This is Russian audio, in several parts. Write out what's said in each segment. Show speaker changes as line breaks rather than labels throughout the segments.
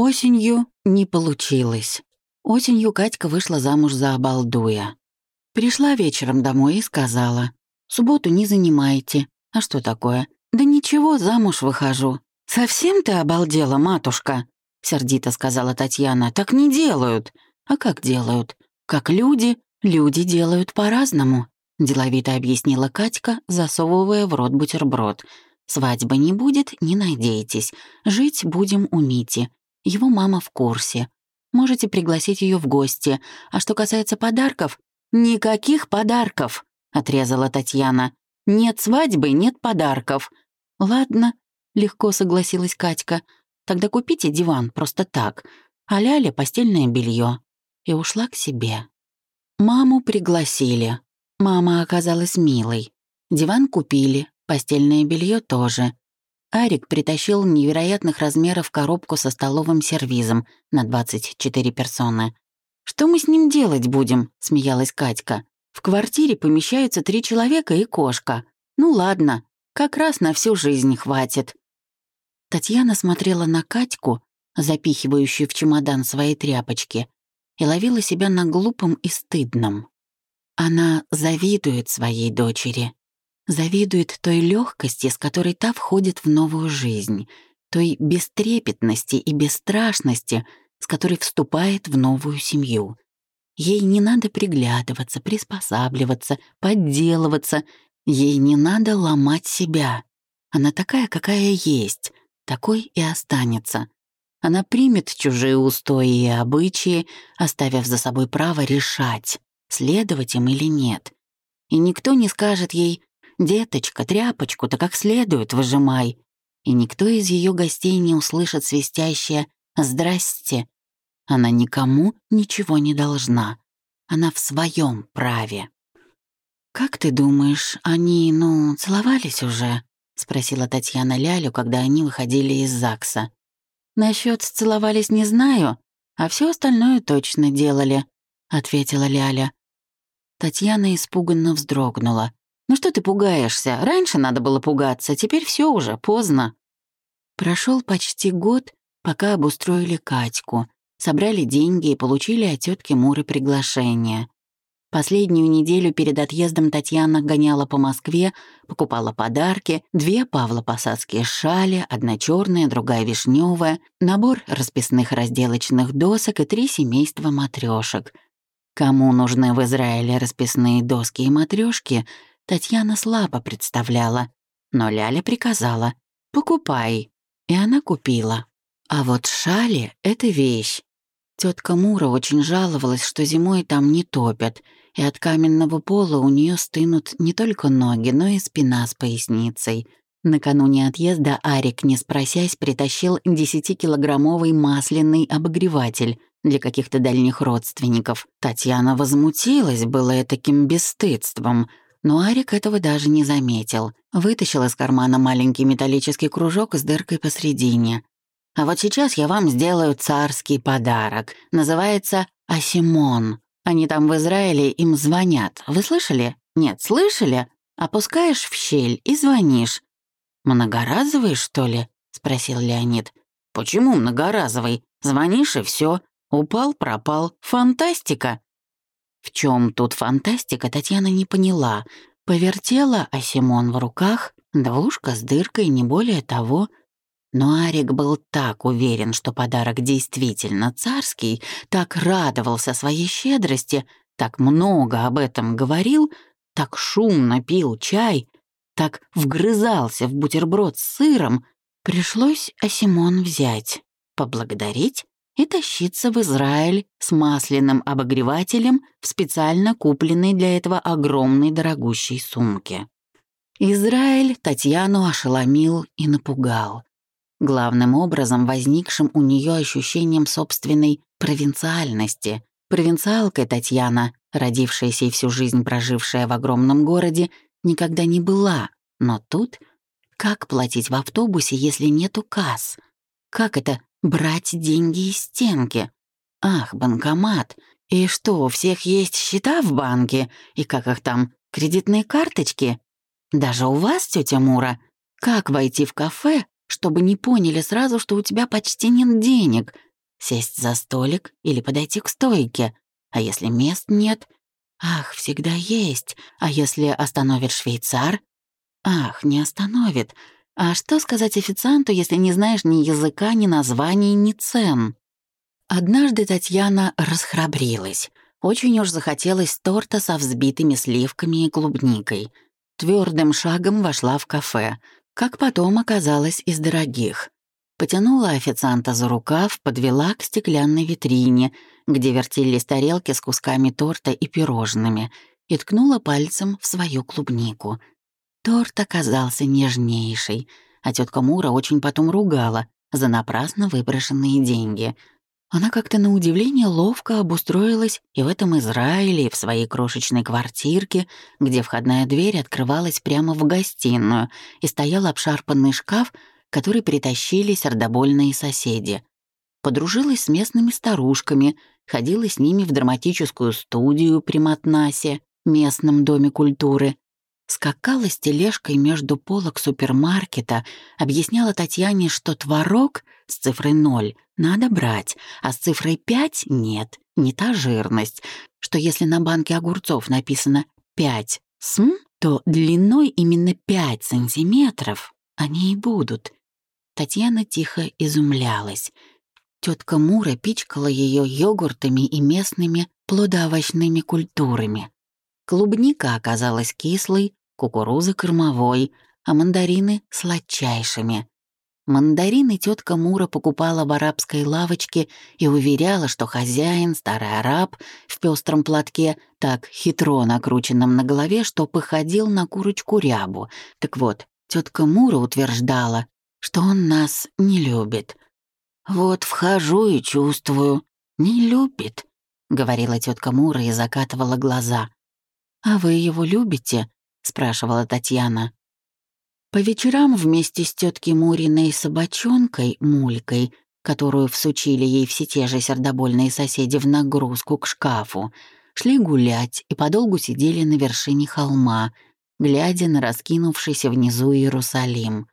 Осенью не получилось. Осенью Катька вышла замуж за обалдуя. Пришла вечером домой и сказала, «Субботу не занимайте. А что такое? Да ничего, замуж выхожу». «Совсем ты обалдела, матушка?» — сердито сказала Татьяна. «Так не делают». «А как делают?» «Как люди. Люди делают по-разному», — деловито объяснила Катька, засовывая в рот бутерброд. «Свадьбы не будет, не надейтесь. Жить будем у Мити. Его мама в курсе. Можете пригласить ее в гости. А что касается подарков, никаких подарков, отрезала Татьяна. Нет свадьбы, нет подарков. Ладно, легко согласилась Катька. Тогда купите диван просто так, а Ляля постельное белье. И ушла к себе. Маму пригласили. Мама оказалась милой. Диван купили, постельное белье тоже. Арик притащил невероятных размеров коробку со столовым сервизом на 24 персоны. «Что мы с ним делать будем?» — смеялась Катька. «В квартире помещаются три человека и кошка. Ну ладно, как раз на всю жизнь хватит». Татьяна смотрела на Катьку, запихивающую в чемодан свои тряпочки, и ловила себя на глупом и стыдном. Она завидует своей дочери завидует той легкости, с которой та входит в новую жизнь, той бестрепетности и бесстрашности, с которой вступает в новую семью. Ей не надо приглядываться, приспосабливаться, подделываться, ей не надо ломать себя. Она такая, какая есть, такой и останется. Она примет чужие устои и обычаи, оставив за собой право решать, следовать им или нет. И никто не скажет ей «Деточка, тряпочку-то как следует выжимай». И никто из ее гостей не услышит свистящее «Здрасте». Она никому ничего не должна. Она в своем праве. «Как ты думаешь, они, ну, целовались уже?» — спросила Татьяна Лялю, когда они выходили из ЗАГСа. «Насчёт целовались не знаю, а все остальное точно делали», — ответила Ляля. Татьяна испуганно вздрогнула. «Ну что ты пугаешься? Раньше надо было пугаться, теперь все уже, поздно». Прошел почти год, пока обустроили Катьку, собрали деньги и получили от тетки Муры приглашение. Последнюю неделю перед отъездом Татьяна гоняла по Москве, покупала подарки, две павлопосадские шали, одна черная, другая вишневая, набор расписных разделочных досок и три семейства матрешек. Кому нужны в Израиле расписные доски и матрешки, Татьяна слабо представляла, но Ляля приказала «покупай», и она купила. А вот шали — это вещь. Тетка Мура очень жаловалась, что зимой там не топят, и от каменного пола у нее стынут не только ноги, но и спина с поясницей. Накануне отъезда Арик, не спросясь, притащил 10-килограммовый масляный обогреватель для каких-то дальних родственников. Татьяна возмутилась было таким бесстыдством — но Арик этого даже не заметил. Вытащил из кармана маленький металлический кружок с дыркой посредине. «А вот сейчас я вам сделаю царский подарок. Называется Асимон. Они там в Израиле им звонят. Вы слышали? Нет, слышали? Опускаешь в щель и звонишь». «Многоразовый, что ли?» — спросил Леонид. «Почему многоразовый? Звонишь и все. Упал, пропал. Фантастика!» В чем тут фантастика, Татьяна не поняла. Повертела Асимон в руках, двушка с дыркой, не более того. Но Арик был так уверен, что подарок действительно царский, так радовался своей щедрости, так много об этом говорил, так шумно пил чай, так вгрызался в бутерброд с сыром, пришлось Асимон взять, поблагодарить и тащиться в Израиль с масляным обогревателем в специально купленной для этого огромной дорогущей сумке. Израиль Татьяну ошеломил и напугал. Главным образом возникшим у нее ощущением собственной провинциальности. Провинциалкой Татьяна, родившаяся и всю жизнь прожившая в огромном городе, никогда не была, но тут как платить в автобусе, если нету касс? Как это Брать деньги из стенки. Ах, банкомат. И что, у всех есть счета в банке? И как их там, кредитные карточки? Даже у вас, тетя Мура? Как войти в кафе, чтобы не поняли сразу, что у тебя почти нет денег? Сесть за столик или подойти к стойке? А если мест нет? Ах, всегда есть. А если остановит швейцар? Ах, не остановит. А что сказать официанту, если не знаешь ни языка, ни названий, ни цен? Однажды Татьяна расхрабрилась. Очень уж захотелось торта со взбитыми сливками и клубникой. Твердым шагом вошла в кафе, как потом оказалось из дорогих. Потянула официанта за рукав, подвела к стеклянной витрине, где вертелись тарелки с кусками торта и пирожными, и ткнула пальцем в свою клубнику. Торт оказался нежнейший, а тетка Мура очень потом ругала за напрасно выброшенные деньги. Она как-то на удивление ловко обустроилась и в этом Израиле, и в своей крошечной квартирке, где входная дверь открывалась прямо в гостиную, и стоял обшарпанный шкаф — который притащили сердобольные соседи. Подружилась с местными старушками, ходила с ними в драматическую студию при Матнасе, местном доме культуры. Скакала с тележкой между полок супермаркета, объясняла Татьяне, что творог с цифрой ноль надо брать, а с цифрой пять нет, не та жирность, что если на банке огурцов написано пять см, то длиной именно пять сантиметров они и будут. Татьяна тихо изумлялась. Тетка Мура пичкала ее йогуртами и местными плодоовощными культурами. Клубника оказалась кислой, кукуруза кормовой, а мандарины — сладчайшими. Мандарины тетка Мура покупала в арабской лавочке и уверяла, что хозяин, старый араб, в пестром платке, так хитро накрученном на голове, что походил на курочку рябу. Так вот, тетка Мура утверждала, что он нас не любит. Вот вхожу и чувствую, не любит, говорила тетка Мура и закатывала глаза. А вы его любите? Спрашивала Татьяна. По вечерам вместе с теткой Муриной собачонкой Мулькой, которую всучили ей все те же сердобольные соседи в нагрузку к шкафу, шли гулять и подолгу сидели на вершине холма, глядя на раскинувшийся внизу Иерусалим.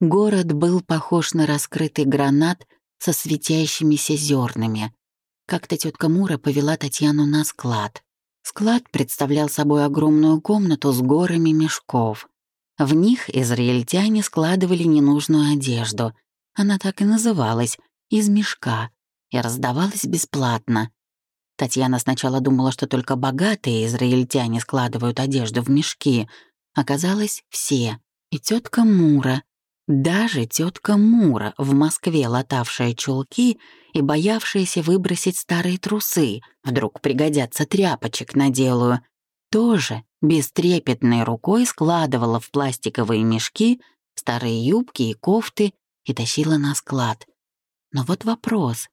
Город был похож на раскрытый гранат со светящимися зернами. Как-то тетка Мура повела Татьяну на склад. Склад представлял собой огромную комнату с горами мешков. В них израильтяне складывали ненужную одежду. Она так и называлась «из мешка» и раздавалась бесплатно. Татьяна сначала думала, что только богатые израильтяне складывают одежду в мешки. Оказалось, все. И тетка Мура, даже тетка Мура, в Москве латавшая чулки и боявшаяся выбросить старые трусы, вдруг пригодятся тряпочек наделаю, тоже бестрепетной рукой складывала в пластиковые мешки старые юбки и кофты и тащила на склад. Но вот вопрос.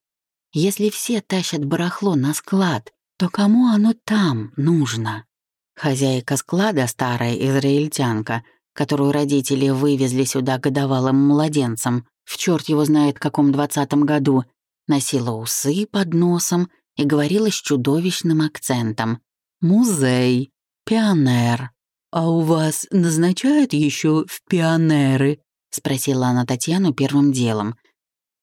Если все тащат барахло на склад, то кому оно там нужно? Хозяйка склада, старая израильтянка, которую родители вывезли сюда годовалым младенцем, в черт его знает каком двадцатом году, носила усы под носом и говорила с чудовищным акцентом. «Музей, пионер. А у вас назначают еще в пионеры?» — спросила она Татьяну первым делом.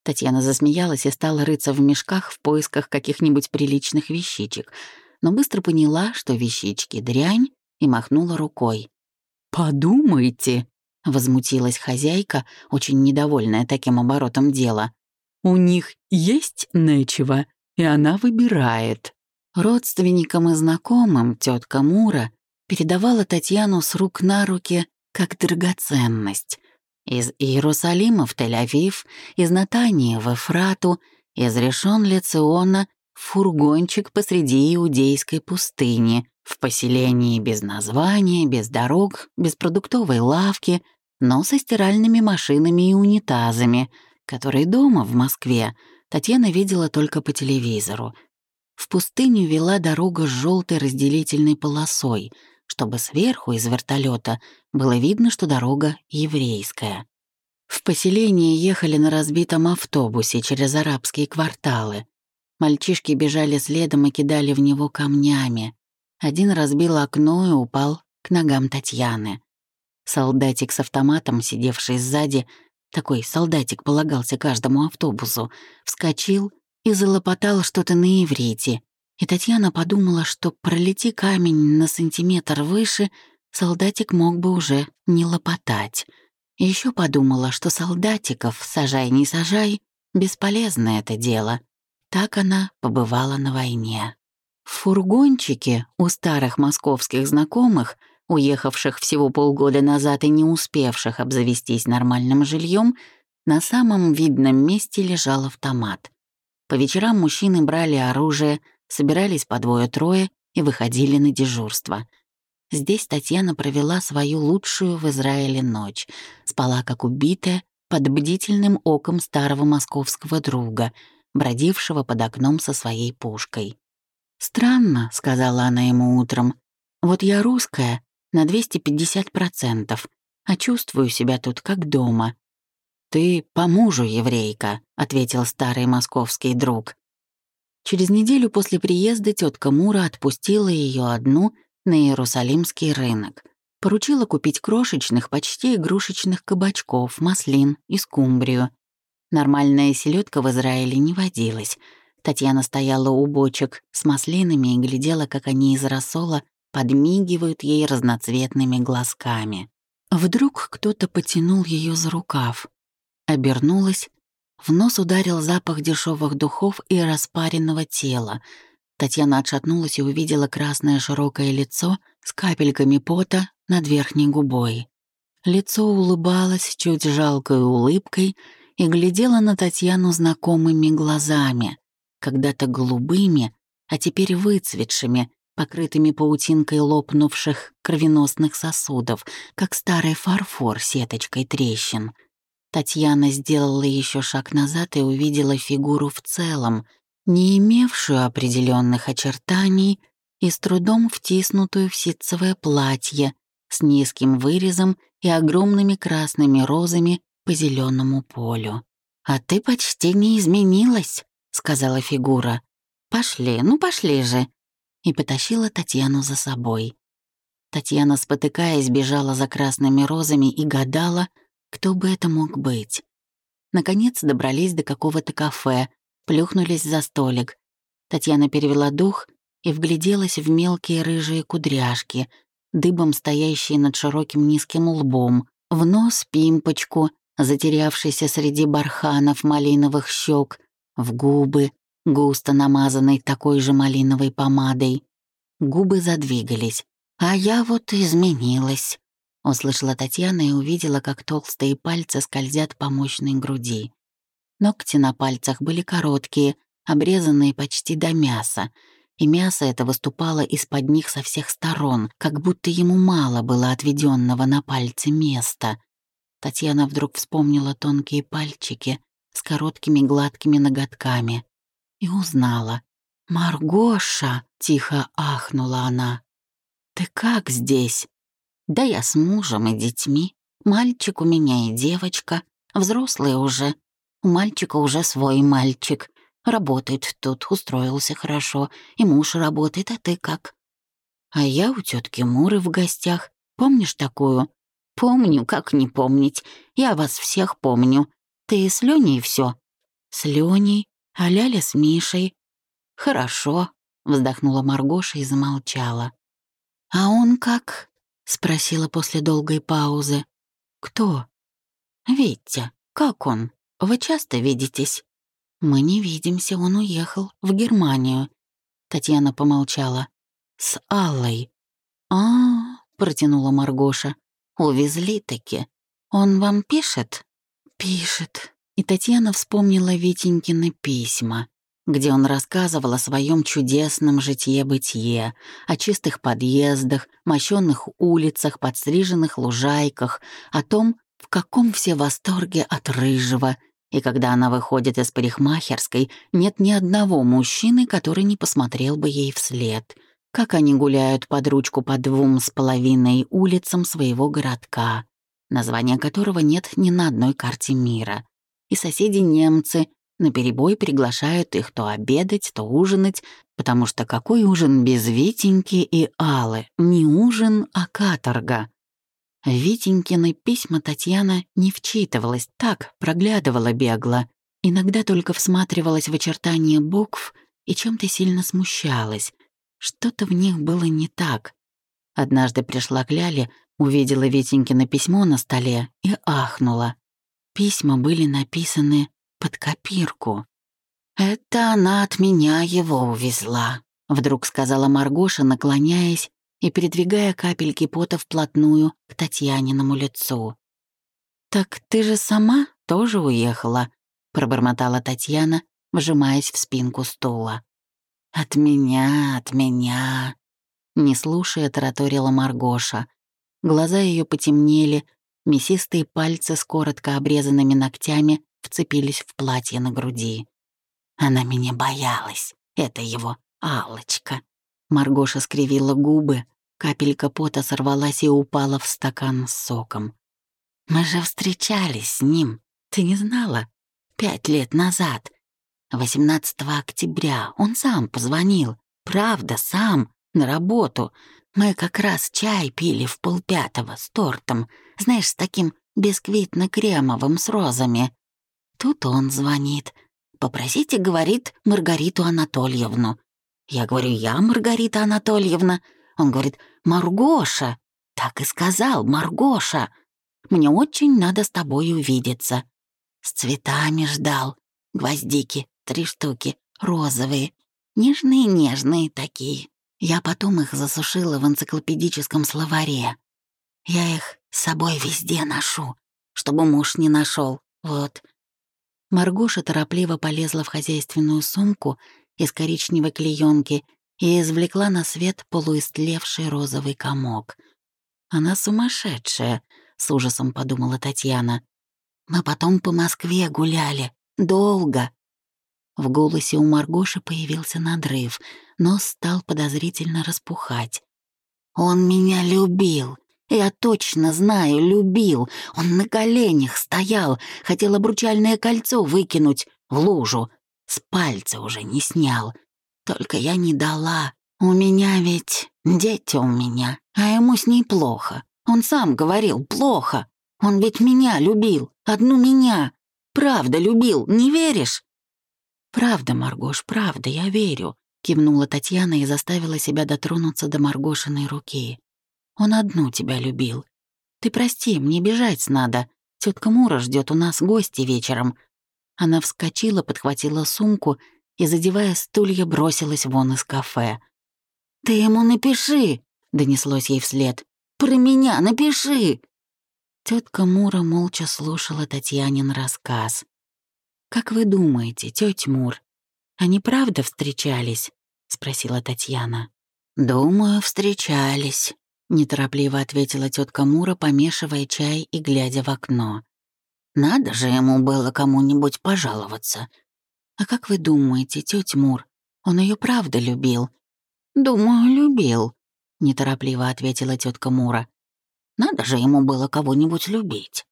Татьяна засмеялась и стала рыться в мешках в поисках каких-нибудь приличных вещичек, но быстро поняла, что вещички дрянь, и махнула рукой. «Подумайте», — возмутилась хозяйка, очень недовольная таким оборотом дела. «У них есть нечего, и она выбирает». Родственникам и знакомым тетка Мура передавала Татьяну с рук на руки как драгоценность. Из Иерусалима в Тель-Авив, из Натании в Эфрату, из Решон-Лециона в фургончик посреди иудейской пустыни, в поселении без названия, без дорог, без продуктовой лавки, но со стиральными машинами и унитазами, которые дома, в Москве, Татьяна видела только по телевизору. В пустыню вела дорога с желтой разделительной полосой, чтобы сверху из вертолета было видно, что дорога еврейская. В поселение ехали на разбитом автобусе через арабские кварталы. Мальчишки бежали следом и кидали в него камнями. Один разбил окно и упал к ногам Татьяны. Солдатик с автоматом, сидевший сзади, такой солдатик полагался каждому автобусу, вскочил и залопотал что-то на иврите. И Татьяна подумала, что пролети камень на сантиметр выше, солдатик мог бы уже не лопотать. Еще подумала, что солдатиков, сажай не сажай, бесполезно это дело. Так она побывала на войне. В фургончике у старых московских знакомых, уехавших всего полгода назад и не успевших обзавестись нормальным жильем, на самом видном месте лежал автомат. По вечерам мужчины брали оружие, собирались по двое-трое и выходили на дежурство. Здесь Татьяна провела свою лучшую в Израиле ночь. Спала как убитая, под бдительным оком старого московского друга, бродившего под окном со своей пушкой. «Странно», — сказала она ему утром, — «вот я русская на 250%, а чувствую себя тут как дома. «Ты по мужу еврейка», — ответил старый московский друг. Через неделю после приезда тетка Мура отпустила ее одну на Иерусалимский рынок. Поручила купить крошечных, почти игрушечных кабачков, маслин и скумбрию. Нормальная селедка в Израиле не водилась. Татьяна стояла у бочек с маслинами и глядела, как они из рассола подмигивают ей разноцветными глазками. Вдруг кто-то потянул ее за рукав. Обернулась. В нос ударил запах дешевых духов и распаренного тела. Татьяна отшатнулась и увидела красное широкое лицо с капельками пота над верхней губой. Лицо улыбалось чуть жалкой улыбкой и глядело на Татьяну знакомыми глазами, когда-то голубыми, а теперь выцветшими, покрытыми паутинкой лопнувших кровеносных сосудов, как старый фарфор сеточкой трещин — Татьяна сделала еще шаг назад и увидела фигуру в целом, не имевшую определенных очертаний и с трудом втиснутую в ситцевое платье с низким вырезом и огромными красными розами по зеленому полю. «А ты почти не изменилась», — сказала фигура. «Пошли, ну пошли же», и потащила Татьяну за собой. Татьяна, спотыкаясь, бежала за красными розами и гадала, кто бы это мог быть? Наконец добрались до какого-то кафе, плюхнулись за столик. Татьяна перевела дух и вгляделась в мелкие рыжие кудряшки, дыбом стоящие над широким низким лбом, в нос пимпочку, затерявшийся среди барханов малиновых щек, в губы, густо намазанной такой же малиновой помадой. Губы задвигались. А я вот изменилась. Услышала Татьяна и увидела, как толстые пальцы скользят по мощной груди. Ногти на пальцах были короткие, обрезанные почти до мяса, и мясо это выступало из-под них со всех сторон, как будто ему мало было отведенного на пальце места. Татьяна вдруг вспомнила тонкие пальчики с короткими гладкими ноготками и узнала. «Маргоша!» — тихо ахнула она. «Ты как здесь?» Да я с мужем и детьми. Мальчик у меня и девочка. Взрослые уже. У мальчика уже свой мальчик. Работает тут, устроился хорошо. И муж работает, а ты как? А я у тетки Муры в гостях. Помнишь такую? Помню, как не помнить. Я вас всех помню. Ты с Леней все? С Леней, а Ляля с Мишей. Хорошо, вздохнула Маргоша и замолчала. А он как? — спросила после долгой паузы. «Кто?» «Витя. Как он? Вы часто видитесь?» «Мы не видимся, он уехал в Германию». Татьяна помолчала. «С Аллой». «А, — протянула Маргоша, — увезли-таки. Он вам пишет?» «Пишет». И Татьяна вспомнила Витенькины письма где он рассказывал о своем чудесном житье-бытие, о чистых подъездах, мощенных улицах, подстриженных лужайках, о том, в каком все восторге от рыжего, и когда она выходит из парикмахерской, нет ни одного мужчины, который не посмотрел бы ей вслед, как они гуляют под ручку по двум с половиной улицам своего городка, названия которого нет ни на одной карте мира. И соседи-немцы, на перебой приглашают их то обедать, то ужинать, потому что какой ужин без Витеньки и Аллы? Не ужин, а каторга. Витенькины письма Татьяна не вчитывалась, так, проглядывала бегло. Иногда только всматривалась в очертания букв и чем-то сильно смущалась. Что-то в них было не так. Однажды пришла к Ляле, увидела Витенькино письмо на столе и ахнула. Письма были написаны под копирку. «Это она от меня его увезла», — вдруг сказала Маргоша, наклоняясь и передвигая капельки пота вплотную к Татьяниному лицу. «Так ты же сама тоже уехала», — пробормотала Татьяна, вжимаясь в спинку стула. «От меня, от меня», — не слушая, тараторила Маргоша. Глаза ее потемнели, мясистые пальцы с коротко обрезанными ногтями вцепились в платье на груди. Она меня боялась, это его алочка Маргоша скривила губы, капелька пота сорвалась и упала в стакан с соком. Мы же встречались с ним, ты не знала? Пять лет назад. 18 октября он сам позвонил. Правда, сам, на работу. Мы как раз чай пили в полпятого с тортом. Знаешь, с таким бисквитно-кремовым с розами. Тут он звонит. «Попросите, — говорит, — Маргариту Анатольевну». Я говорю, «Я Маргарита Анатольевна». Он говорит, «Маргоша». Так и сказал, «Маргоша». Мне очень надо с тобой увидеться. С цветами ждал. Гвоздики, три штуки, розовые. Нежные-нежные такие. Я потом их засушила в энциклопедическом словаре. Я их с собой везде ношу, чтобы муж не нашел. Вот. Маргоша торопливо полезла в хозяйственную сумку из коричневой клеенки и извлекла на свет полуистлевший розовый комок. Она сумасшедшая, с ужасом подумала Татьяна. Мы потом по Москве гуляли. Долго. В голосе у Маргоши появился надрыв, но стал подозрительно распухать. «Он меня любил. Я точно знаю, любил. Он на коленях стоял, хотел обручальное кольцо выкинуть в лужу. С пальца уже не снял. Только я не дала. У меня ведь дети у меня, а ему с ней плохо. Он сам говорил, плохо. Он ведь меня любил, одну меня. Правда любил, не веришь?» «Правда, Маргош, правда, я верю», — кивнула Татьяна и заставила себя дотронуться до Маргошиной руки. «Он одну тебя любил. Ты прости, мне бежать надо. Тетка Мура ждет у нас гости вечером». Она вскочила, подхватила сумку и, задевая стулья, бросилась вон из кафе. «Ты ему напиши!» — донеслось ей вслед. Про меня напиши!» Тетка Мура молча слушала Татьянин рассказ. «Как вы думаете, тетя Мур, они правда встречались?» — спросила Татьяна. «Думаю, встречались», — неторопливо ответила тетка Мура, помешивая чай и глядя в окно. «Надо же ему было кому-нибудь пожаловаться». «А как вы думаете, тетя Мур, он ее правда любил?» «Думаю, любил», — неторопливо ответила тетка Мура. «Надо же ему было кого-нибудь любить».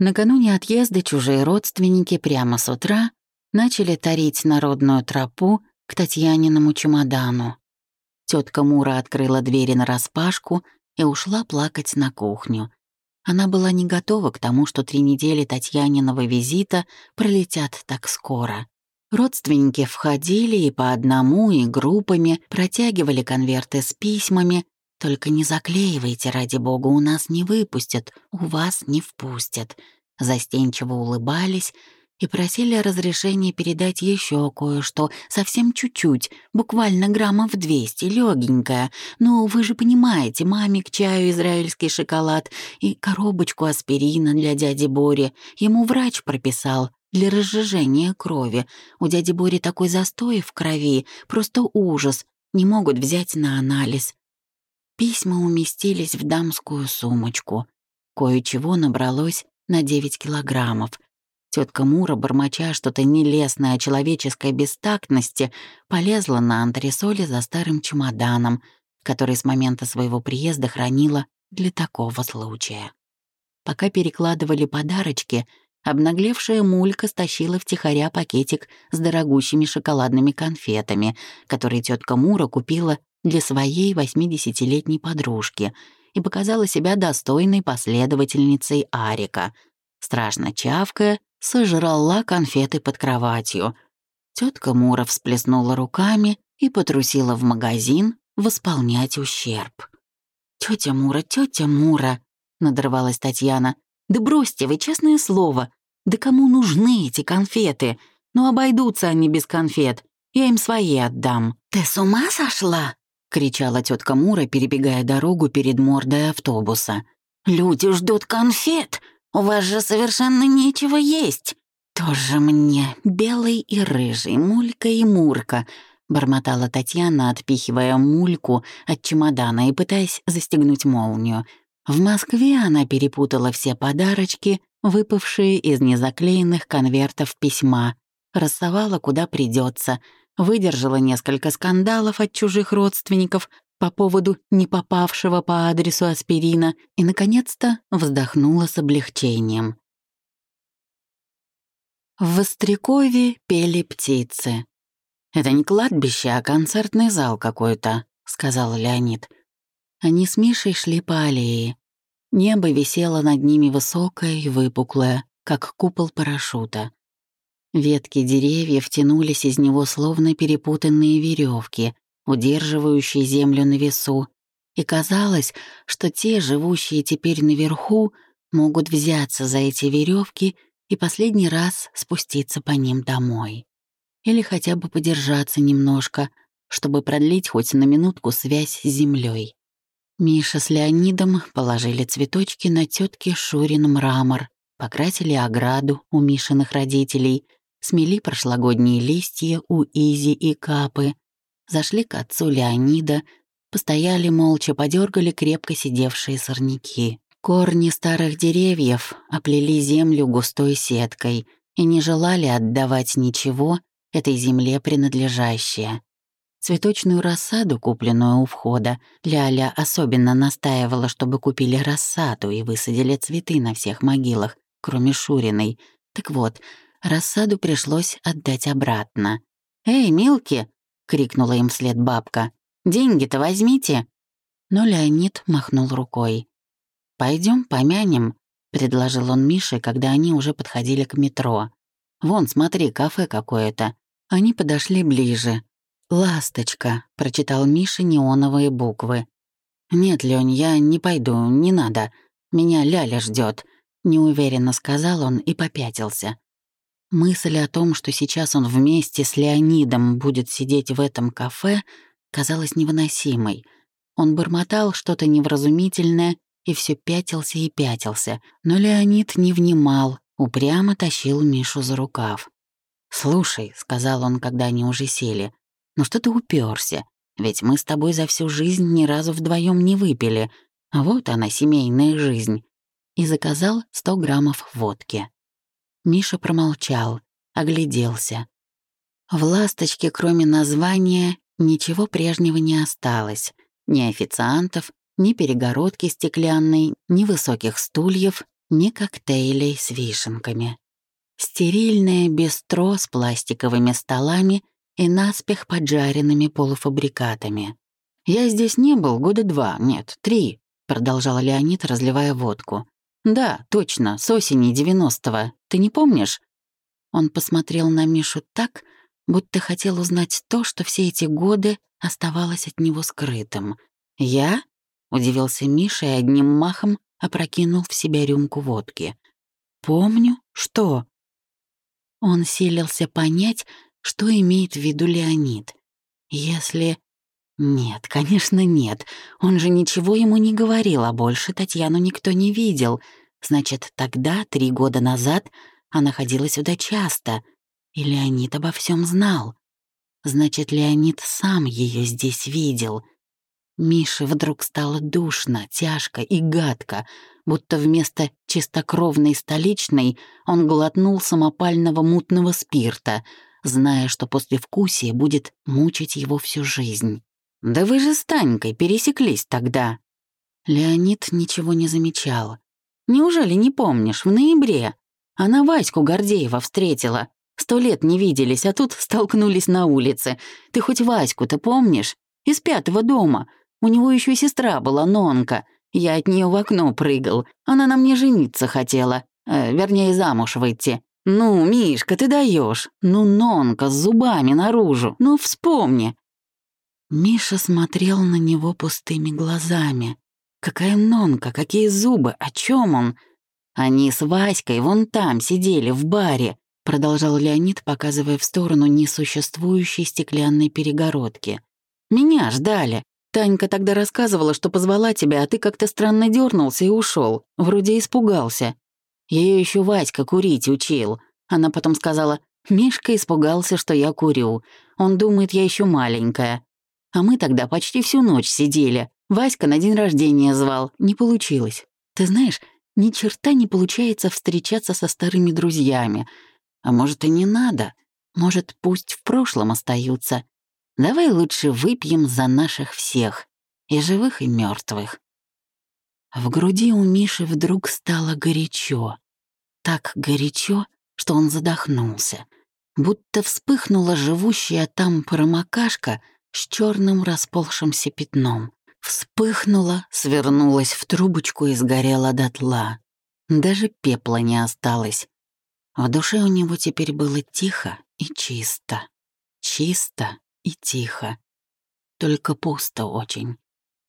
Накануне отъезда чужие родственники прямо с утра начали тарить народную тропу к Татьяниному чемодану. Тетка Мура открыла двери нараспашку и ушла плакать на кухню. Она была не готова к тому, что три недели Татьяниного визита пролетят так скоро. Родственники входили и по одному, и группами протягивали конверты с письмами. «Только не заклеивайте, ради бога, у нас не выпустят, у вас не впустят». Застенчиво улыбались и просили разрешения передать еще кое-что, совсем чуть-чуть, буквально граммов 200, легенькое. Ну, вы же понимаете, маме к чаю израильский шоколад и коробочку аспирина для дяди Бори. Ему врач прописал, для разжижения крови. У дяди Бори такой застой в крови, просто ужас, не могут взять на анализ. Письма уместились в дамскую сумочку. Кое-чего набралось на 9 килограммов. Тетка Мура, бормоча что-то нелестное о человеческой бестактности, полезла на антресоли за старым чемоданом, который с момента своего приезда хранила для такого случая. Пока перекладывали подарочки, Обнаглевшая мулька стащила втихаря пакетик с дорогущими шоколадными конфетами, которые тетка Мура купила для своей 80-летней подружки и показала себя достойной последовательницей Арика. Страшно чавкая, сожрала конфеты под кроватью. Тетка Мура всплеснула руками и потрусила в магазин восполнять ущерб. Тетя Мура, тетя Мура, надрывалась Татьяна. Да бросьте вы, честное слово. Да кому нужны эти конфеты? Ну обойдутся они без конфет. Я им свои отдам. Ты с ума сошла? Кричала тетка Мура, перебегая дорогу перед мордой автобуса. «Люди ждут конфет! У вас же совершенно нечего есть!» «Тоже мне, белый и рыжий, мулька и мурка», — бормотала Татьяна, отпихивая мульку от чемодана и пытаясь застегнуть молнию. В Москве она перепутала все подарочки, выпавшие из незаклеенных конвертов письма, рассовала куда придется, выдержала несколько скандалов от чужих родственников по поводу не попавшего по адресу аспирина и, наконец-то, вздохнула с облегчением. В Вострякове пели птицы. «Это не кладбище, а концертный зал какой-то», — сказал Леонид. Они с Мишей шли по аллее. Небо висело над ними высокое и выпуклое, как купол парашюта. Ветки деревьев тянулись из него словно перепутанные веревки, удерживающие землю на весу, и казалось, что те, живущие теперь наверху, могут взяться за эти веревки и последний раз спуститься по ним домой. Или хотя бы подержаться немножко, чтобы продлить хоть на минутку связь с землей. Миша с Леонидом положили цветочки на тетке Шурин мрамор, покрасили ограду у Мишиных родителей — смели прошлогодние листья у Изи и Капы, зашли к отцу Леонида, постояли молча, подергали крепко сидевшие сорняки. Корни старых деревьев оплели землю густой сеткой и не желали отдавать ничего этой земле принадлежащее. Цветочную рассаду, купленную у входа, Ляля особенно настаивала, чтобы купили рассаду и высадили цветы на всех могилах, кроме Шуриной. Так вот, Рассаду пришлось отдать обратно. «Эй, Милки!» — крикнула им вслед бабка. «Деньги-то возьмите!» Но Леонид махнул рукой. Пойдем помянем», — предложил он Мише, когда они уже подходили к метро. «Вон, смотри, кафе какое-то». Они подошли ближе. «Ласточка», — прочитал Миша неоновые буквы. «Нет, Лёнь, я не пойду, не надо. Меня Ляля ждет, неуверенно сказал он и попятился. Мысль о том, что сейчас он вместе с Леонидом будет сидеть в этом кафе, казалась невыносимой. Он бормотал что-то невразумительное и все пятился и пятился, но Леонид не внимал, упрямо тащил Мишу за рукав. «Слушай», — сказал он, когда они уже сели, — «ну что ты уперся? Ведь мы с тобой за всю жизнь ни разу вдвоем не выпили. Вот она, семейная жизнь». И заказал сто граммов водки. Миша промолчал, огляделся. В «Ласточке», кроме названия, ничего прежнего не осталось. Ни официантов, ни перегородки стеклянной, ни высоких стульев, ни коктейлей с вишенками. Стерильное бистро с пластиковыми столами и наспех поджаренными полуфабрикатами. «Я здесь не был года два, нет, три», — продолжал Леонид, разливая водку. «Да, точно, с осени девяностого. Ты не помнишь?» Он посмотрел на Мишу так, будто хотел узнать то, что все эти годы оставалось от него скрытым. «Я?» — удивился Миша и одним махом опрокинул в себя рюмку водки. «Помню? Что?» Он силился понять, что имеет в виду Леонид. Если... Нет, конечно, нет. Он же ничего ему не говорил, а больше Татьяну никто не видел. Значит, тогда, три года назад, она ходила сюда часто, и Леонид обо всем знал. Значит, Леонид сам ее здесь видел. Мише вдруг стало душно, тяжко и гадко, будто вместо чистокровной столичной он глотнул самопального мутного спирта, зная, что послевкусие будет мучить его всю жизнь. «Да вы же с Танькой пересеклись тогда». Леонид ничего не замечал. «Неужели не помнишь, в ноябре? Она Ваську Гордеева встретила. Сто лет не виделись, а тут столкнулись на улице. Ты хоть Ваську-то помнишь? Из пятого дома. У него еще сестра была, Нонка. Я от нее в окно прыгал. Она на мне жениться хотела. Э, вернее, замуж выйти. «Ну, Мишка, ты даешь. Ну, нонка с зубами наружу. Ну, вспомни». Миша смотрел на него пустыми глазами. Какая нонка, какие зубы, о чем он? Они с Васькой вон там сидели, в баре, продолжал Леонид, показывая в сторону несуществующей стеклянной перегородки. Меня ждали. Танька тогда рассказывала, что позвала тебя, а ты как-то странно дернулся и ушел. Вроде испугался. Ее еще Васька курить учил. Она потом сказала, Мишка испугался, что я курю. Он думает, я еще маленькая. А мы тогда почти всю ночь сидели. Васька на день рождения звал. Не получилось. Ты знаешь, ни черта не получается встречаться со старыми друзьями. А может, и не надо. Может, пусть в прошлом остаются. Давай лучше выпьем за наших всех, и живых, и мертвых. В груди у Миши вдруг стало горячо. Так горячо, что он задохнулся. Будто вспыхнула живущая там промокашка с черным расползшимся пятном. Вспыхнула, свернулась в трубочку и сгорела дотла. Даже пепла не осталось. В душе у него теперь было тихо и чисто. Чисто и тихо. Только пусто очень.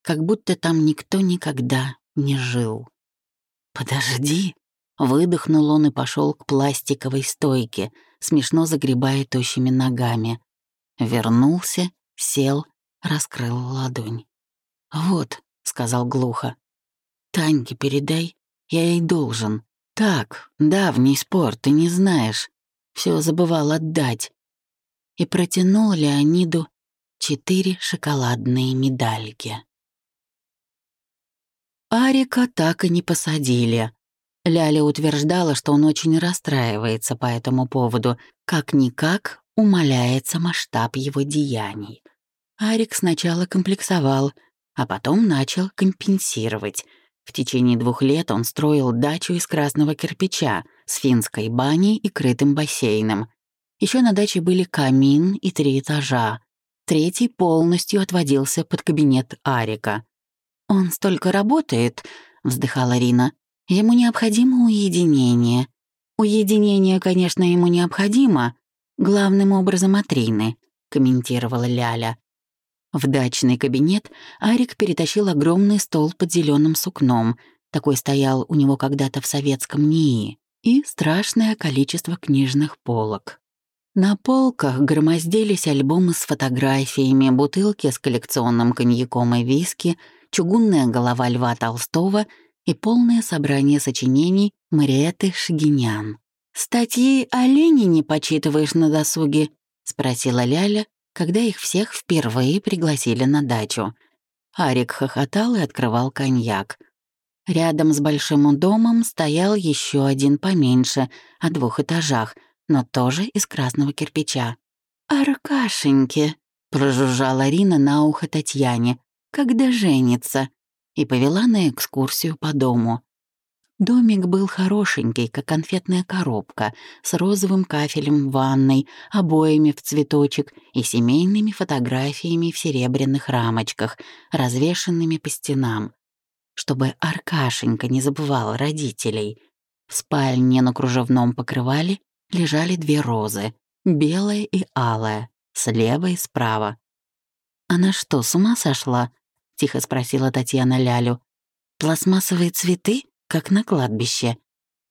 Как будто там никто никогда не жил. «Подожди!» — выдохнул он и пошел к пластиковой стойке, смешно загребая тощими ногами. Вернулся, сел, раскрыл ладонь. «Вот», — сказал глухо, — «Таньке передай, я ей должен. Так, давний спор, ты не знаешь. Все забывал отдать и протянул Леониду четыре шоколадные медальки. Арика так и не посадили. Ляля утверждала, что он очень расстраивается по этому поводу, как-никак умаляется масштаб его деяний. Арик сначала комплексовал, а потом начал компенсировать. В течение двух лет он строил дачу из красного кирпича с финской баней и крытым бассейном, еще на даче были камин и три этажа. Третий полностью отводился под кабинет Арика. «Он столько работает», — вздыхала Рина. «Ему необходимо уединение. Уединение, конечно, ему необходимо, главным образом от Рины», — комментировала Ляля. В дачный кабинет Арик перетащил огромный стол под зеленым сукном. Такой стоял у него когда-то в советском НИИ. И страшное количество книжных полок. На полках громоздились альбомы с фотографиями, бутылки с коллекционным коньяком и виски, чугунная голова Льва Толстого и полное собрание сочинений Мариэты Шагинян. «Статьи о Ленине почитываешь на досуге?» — спросила Ляля, когда их всех впервые пригласили на дачу. Арик хохотал и открывал коньяк. Рядом с большим домом стоял еще один поменьше, о двух этажах — но тоже из красного кирпича. «Аркашеньки», — прожужжала Рина на ухо Татьяне, «когда женится», и повела на экскурсию по дому. Домик был хорошенький, как конфетная коробка, с розовым кафелем в ванной, обоями в цветочек и семейными фотографиями в серебряных рамочках, развешенными по стенам. Чтобы Аркашенька не забывал родителей. В спальне на кружевном покрывале лежали две розы, белая и алая, слева и справа. «Она что, с ума сошла?» — тихо спросила Татьяна Лялю. «Пластмассовые цветы, как на кладбище».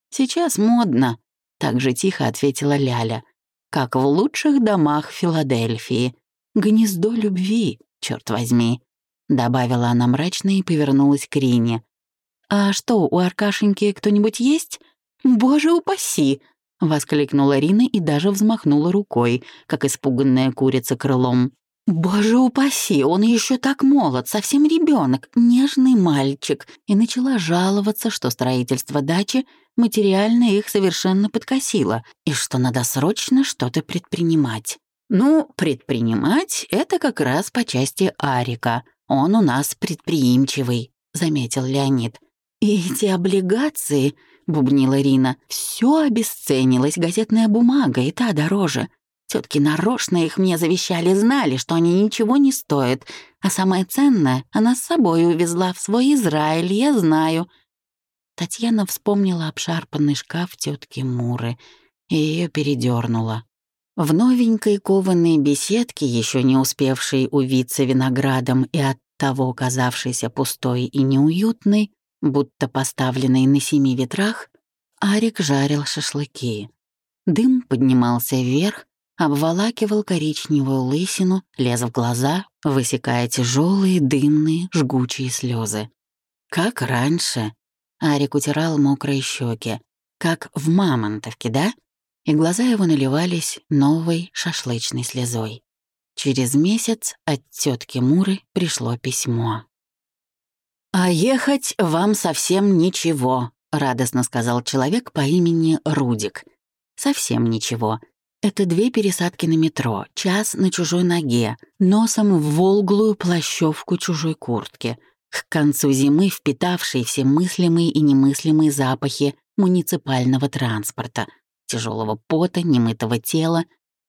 «Сейчас модно», — так же тихо ответила Ляля. «Как в лучших домах Филадельфии. Гнездо любви, черт возьми», — добавила она мрачно и повернулась к Рине. «А что, у Аркашеньки кто-нибудь есть? Боже упаси!» — воскликнула Рина и даже взмахнула рукой, как испуганная курица крылом. «Боже упаси, он еще так молод, совсем ребенок, нежный мальчик», и начала жаловаться, что строительство дачи материально их совершенно подкосило, и что надо срочно что-то предпринимать. «Ну, предпринимать — это как раз по части Арика. Он у нас предприимчивый», — заметил Леонид. «И эти облигации...» бубнила Рина. Все обесценилось, газетная бумага и та дороже. Тетки нарочно их мне завещали, знали, что они ничего не стоят. А самое ценное она с собой увезла в свой Израиль, я знаю. Татьяна вспомнила обшарпанный шкаф тетки Муры и ее передернуло. В новенькой кованой беседке, еще не успевшей увиться виноградом и оттого казавшейся пустой и неуютной, будто поставленной на семи ветрах, Арик жарил шашлыки. Дым поднимался вверх, обволакивал коричневую лысину, лез в глаза, высекая тяжелые, дымные, жгучие слезы. Как раньше. Арик утирал мокрые щеки. Как в Мамонтовке, да? И глаза его наливались новой шашлычной слезой. Через месяц от тетки Муры пришло письмо. «А ехать вам совсем ничего», — радостно сказал человек по имени Рудик. «Совсем ничего. Это две пересадки на метро, час на чужой ноге, носом в волглую плащевку чужой куртки, к концу зимы впитавшей все мыслимые и немыслимые запахи муниципального транспорта, тяжелого пота, немытого тела,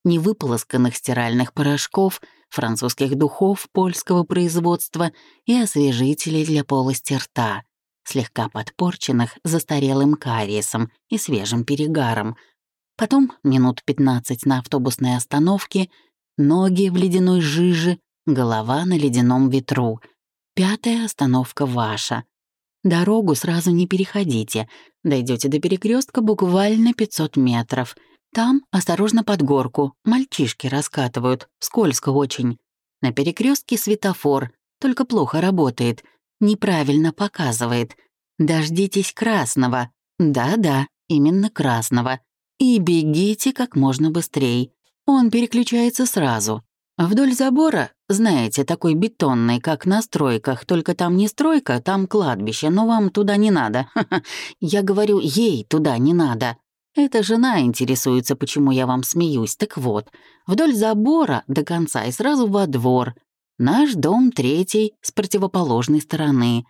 невыполосканных стиральных порошков, французских духов польского производства и освежителей для полости рта, слегка подпорченных застарелым кариесом и свежим перегаром — Потом минут пятнадцать на автобусной остановке, ноги в ледяной жиже, голова на ледяном ветру. Пятая остановка ваша. Дорогу сразу не переходите. Дойдете до перекрестка буквально 500 метров. Там осторожно под горку. Мальчишки раскатывают. Скользко очень. На перекрестке светофор. Только плохо работает. Неправильно показывает. Дождитесь красного. Да-да, именно красного. И бегите как можно быстрее. Он переключается сразу. Вдоль забора, знаете, такой бетонный, как на стройках, только там не стройка, там кладбище, но вам туда не надо. Я говорю, ей туда не надо. Эта жена интересуется, почему я вам смеюсь. Так вот, вдоль забора до конца и сразу во двор. Наш дом третий с противоположной стороны.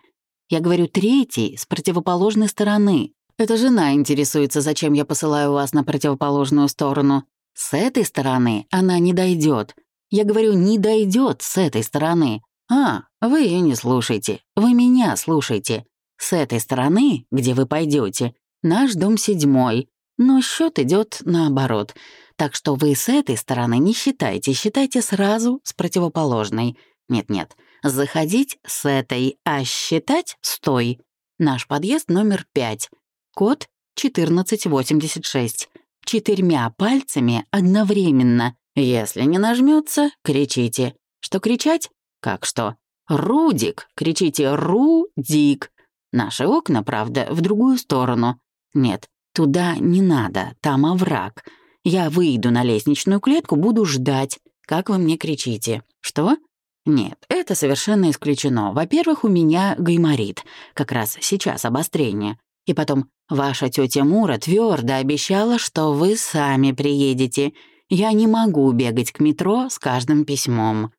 Я говорю третий с противоположной стороны. Это жена интересуется, зачем я посылаю вас на противоположную сторону. С этой стороны она не дойдет. Я говорю, не дойдет с этой стороны. А, вы ее не слушаете. Вы меня слушайте. С этой стороны, где вы пойдете, наш дом седьмой, но счет идет наоборот. Так что вы с этой стороны не считайте, считайте сразу с противоположной. Нет-нет, заходить с этой, а считать с той. Наш подъезд номер пять. Код 1486. Четырьмя пальцами одновременно. Если не нажмется, кричите. Что кричать? Как что? «Рудик!» Кричите «Рудик!» Наши окна, правда, в другую сторону. Нет, туда не надо, там овраг. Я выйду на лестничную клетку, буду ждать, как вы мне кричите. Что? Нет, это совершенно исключено. Во-первых, у меня гайморит. Как раз сейчас обострение. И потом, ваша тетя Мура твердо обещала, что вы сами приедете. Я не могу бегать к метро с каждым письмом».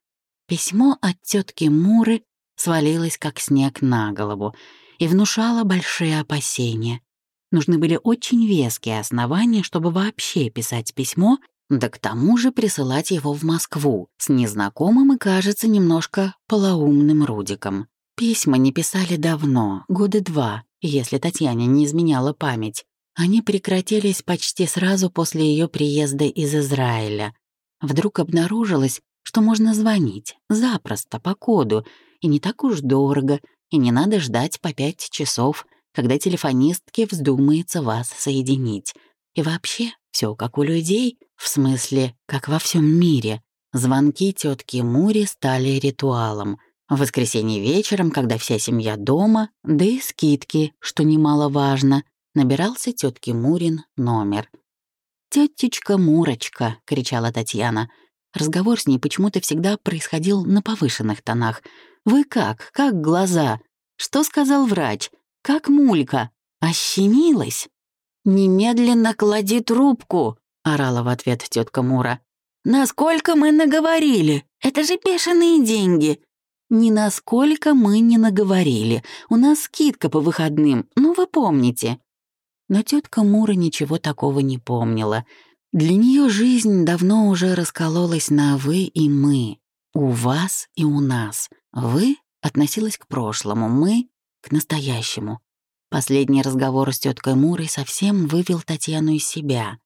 Письмо от тетки Муры свалилось как снег на голову и внушало большие опасения. Нужны были очень веские основания, чтобы вообще писать письмо, да к тому же присылать его в Москву с незнакомым и, кажется, немножко полоумным Рудиком. Письма не писали давно, года два, если Татьяне не изменяла память. Они прекратились почти сразу после ее приезда из Израиля. Вдруг обнаружилось, что можно звонить, запросто, по коду, и не так уж дорого, и не надо ждать по пять часов, когда телефонистке вздумается вас соединить. И вообще, все как у людей, в смысле, как во всем мире. Звонки тетки Мури стали ритуалом — в воскресенье вечером, когда вся семья дома, да и скидки, что немаловажно, набирался тетки Мурин номер. «Тетечка Мурочка!» — кричала Татьяна. Разговор с ней почему-то всегда происходил на повышенных тонах. «Вы как? Как глаза? Что сказал врач? Как мулька? Ощенилась?» «Немедленно клади трубку!» — орала в ответ тетка Мура. «Насколько мы наговорили? Это же бешеные деньги! Ни насколько мы не наговорили. У нас скидка по выходным, ну вы помните. Но тетка Мура ничего такого не помнила. Для нее жизнь давно уже раскололась на «вы» и «мы». У вас и у нас. «Вы» относилась к прошлому, «мы» — к настоящему. Последний разговор с теткой Мурой совсем вывел Татьяну из себя.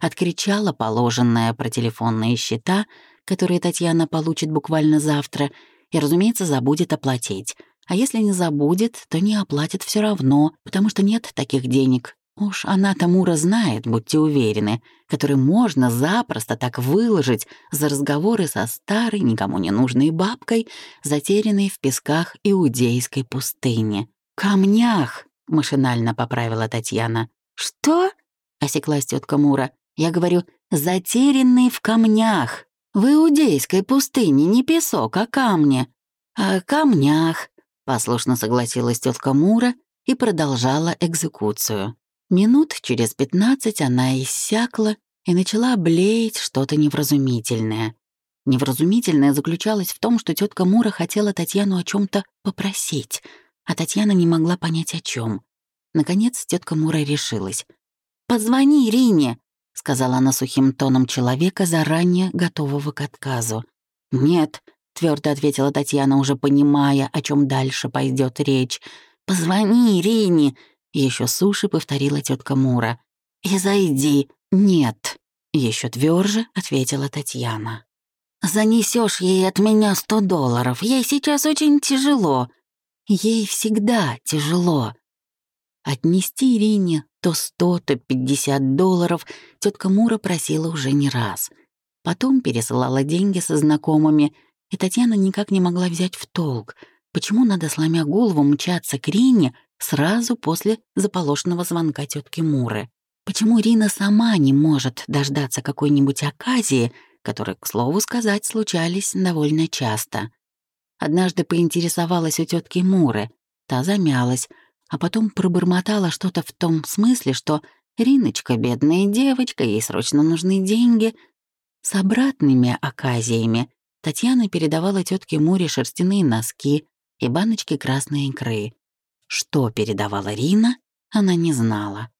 откричала положенное про телефонные счета, которые Татьяна получит буквально завтра, и, разумеется, забудет оплатить. А если не забудет, то не оплатит все равно, потому что нет таких денег. Уж она-то Мура знает, будьте уверены, который можно запросто так выложить за разговоры со старой, никому не нужной бабкой, затерянной в песках иудейской пустыни. «Камнях!» — машинально поправила Татьяна. «Что?» — осеклась тетка Мура. «Я говорю, затерянный в камнях. В иудейской пустыне не песок, а камни». «О камнях», — послушно согласилась тетка Мура и продолжала экзекуцию. Минут через пятнадцать она иссякла и начала блеять что-то невразумительное. Невразумительное заключалось в том, что тетка Мура хотела Татьяну о чем то попросить, а Татьяна не могла понять о чем. Наконец тетка Мура решилась. «Позвони Ирине», — сказала она сухим тоном человека, заранее готового к отказу. «Нет», — твердо ответила Татьяна, уже понимая, о чем дальше пойдет речь. «Позвони Ирине», — еще суши повторила тетка Мура. «И зайди». «Нет», — еще тверже ответила Татьяна. Занесешь ей от меня сто долларов. Ей сейчас очень тяжело. Ей всегда тяжело. Отнести Ирине то сто, то пятьдесят долларов тетка Мура просила уже не раз. Потом пересылала деньги со знакомыми, и Татьяна никак не могла взять в толк, почему надо, сломя голову, мчаться к Рине сразу после заполошенного звонка тетки Муры. Почему Рина сама не может дождаться какой-нибудь оказии, которые, к слову сказать, случались довольно часто. Однажды поинтересовалась у тетки Муры, та замялась, а потом пробормотала что-то в том смысле, что Риночка — бедная девочка, ей срочно нужны деньги. С обратными оказиями Татьяна передавала тетке Муре шерстяные носки и баночки красной икры. Что передавала Рина, она не знала.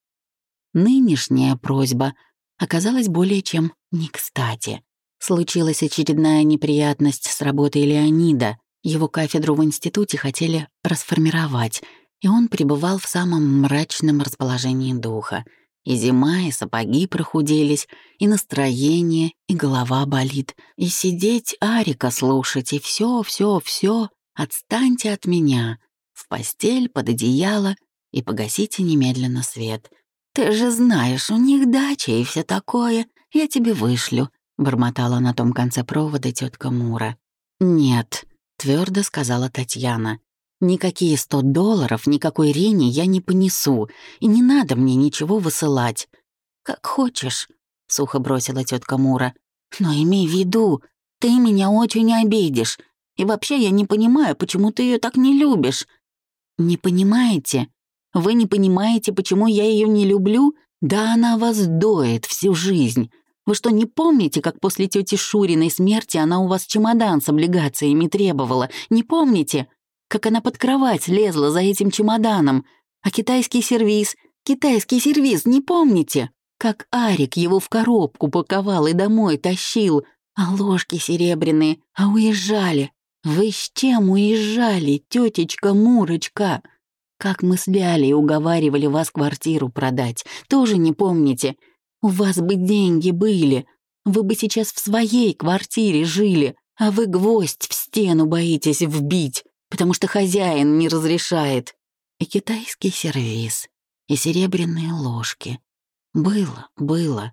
Нынешняя просьба оказалась более чем не кстати. Случилась очередная неприятность с работой Леонида. Его кафедру в институте хотели расформировать — и он пребывал в самом мрачном расположении духа. И зима, и сапоги прохуделись, и настроение, и голова болит, и сидеть Арика слушать, и все, все, все. Отстаньте от меня. В постель, под одеяло, и погасите немедленно свет. Ты же знаешь, у них дача и все такое. Я тебе вышлю, бормотала на том конце провода тетка Мура. Нет, твердо сказала Татьяна. Никакие сто долларов, никакой Рене я не понесу, и не надо мне ничего высылать. Как хочешь, — сухо бросила тетка Мура. Но имей в виду, ты меня очень обидишь. И вообще я не понимаю, почему ты ее так не любишь. Не понимаете? Вы не понимаете, почему я ее не люблю? Да она вас доет всю жизнь. Вы что, не помните, как после тети Шуриной смерти она у вас чемодан с облигациями требовала? Не помните? Как она под кровать лезла за этим чемоданом. А китайский сервиз, китайский сервиз, не помните? Как Арик его в коробку паковал и домой тащил, а ложки серебряные, а уезжали. Вы с чем уезжали, тетечка Мурочка? Как мы с Лялей уговаривали вас квартиру продать, тоже не помните? У вас бы деньги были, вы бы сейчас в своей квартире жили, а вы гвоздь в стену боитесь вбить потому что хозяин не разрешает. И китайский сервиз, и серебряные ложки. Было, было.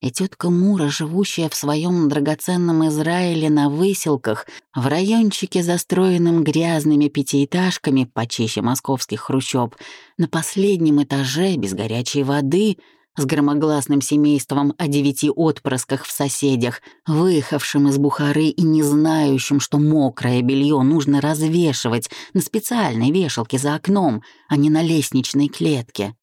И тетка Мура, живущая в своем драгоценном Израиле на выселках, в райончике, застроенном грязными пятиэтажками, почище московских хрущоб, на последнем этаже, без горячей воды, с громогласным семейством о девяти отпрысках в соседях, выехавшим из Бухары и не знающим, что мокрое белье нужно развешивать на специальной вешалке за окном, а не на лестничной клетке.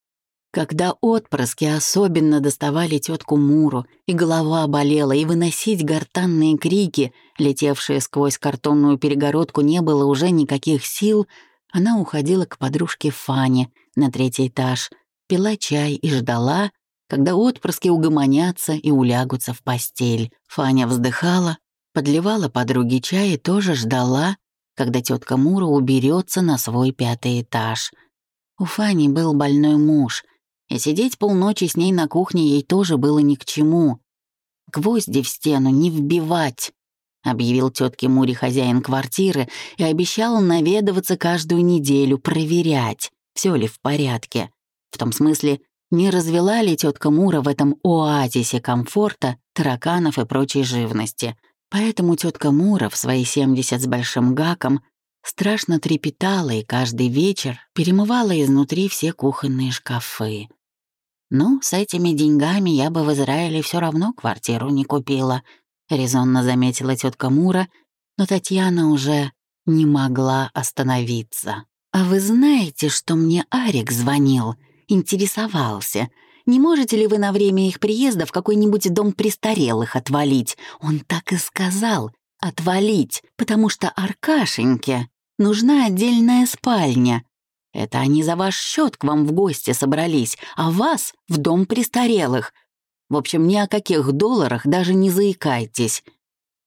Когда отпрыски особенно доставали тетку Муру, и голова болела, и выносить гортанные крики, летевшие сквозь картонную перегородку, не было уже никаких сил, она уходила к подружке Фане на третий этаж, пила чай и ждала, когда отпрыски угомонятся и улягутся в постель. Фаня вздыхала, подливала подруге чай и тоже ждала, когда тетка Мура уберется на свой пятый этаж. У Фани был больной муж, и сидеть полночи с ней на кухне ей тоже было ни к чему. Гвозди в стену не вбивать, объявил тетке Мури хозяин квартиры и обещал наведываться каждую неделю, проверять, все ли в порядке. В том смысле, не развела ли тетка Мура в этом оазисе комфорта, тараканов и прочей живности. Поэтому тетка Мура в свои 70 с большим гаком страшно трепетала и каждый вечер перемывала изнутри все кухонные шкафы. «Ну, с этими деньгами я бы в Израиле все равно квартиру не купила», — резонно заметила тетка Мура, но Татьяна уже не могла остановиться. «А вы знаете, что мне Арик звонил? Интересовался. Не можете ли вы на время их приезда в какой-нибудь дом престарелых отвалить? Он так и сказал. Отвалить, потому что Аркашеньке нужна отдельная спальня. Это они за ваш счет к вам в гости собрались, а вас в дом престарелых. В общем, ни о каких долларах даже не заикайтесь».